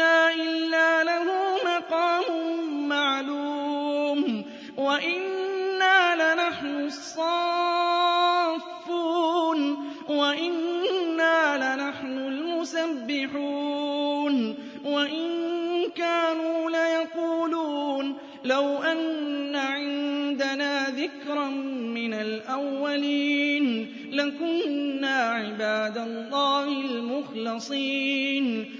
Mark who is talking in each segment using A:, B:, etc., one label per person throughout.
A: إِنَّا إِلَّا لَهُ مَقَامٌ مَّعْلُومٌ وَإِنَّا لَنَحْنُ الصَّافُّونَ وَإِنَّا لَنَحْنُ الْمُسَبِّحُونَ وَإِن كَانُوا لَيَقُولُونَ لَوْ أَنَّ عِندَنَا ذِكْرًا مِّنَ الْأَوَّلِينَ لَكُنَّا عِبَادَ اللَّهِ الْمُخْلَصِينَ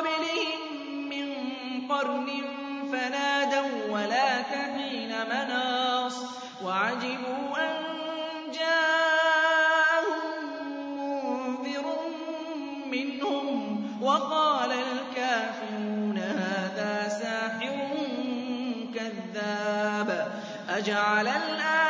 A: قَبْلِهِم مِّن قَرْنٍ فَنَادَوا ولا حِينَ مَنَاصٍ وَعَجِبُوا أَن جَاءَهُم مُّنذِرٌ مِّنْهُمْ وَقَالَ الْكَافِرُونَ هَٰذَا سَاحِرٌ كَذَّابٌ أَجَعَلَ الآخر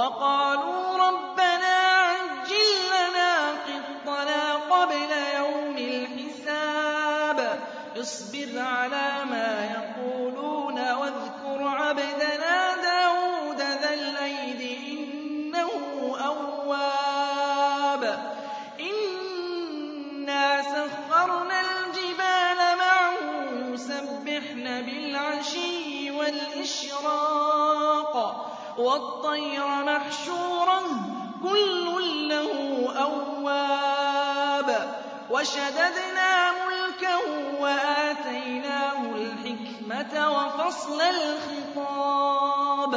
A: وَقَالُوا رَبَّنَا عَجِّل لَّنَا قِطَّنَا قَبْلَ يَوْمِ الْحِسَابِ. اصْبِرْ عَلَىٰ مَا يَقُولُونَ وَاذْكُرْ عَبْدَنَا دَاوُودَ ذَا الْأَيْدِ إِنَّهُ أَوَّابٌ. إِنَّا سَخَّرْنَا الْجِبَالَ مَعَهُ سبحنا بِالْعَشِيِّ وَالْإِشْرَاقِ. والطير محشورا كل له أواب. وشددنا ملكه وآتيناه الحكمة وفصل الخطاب.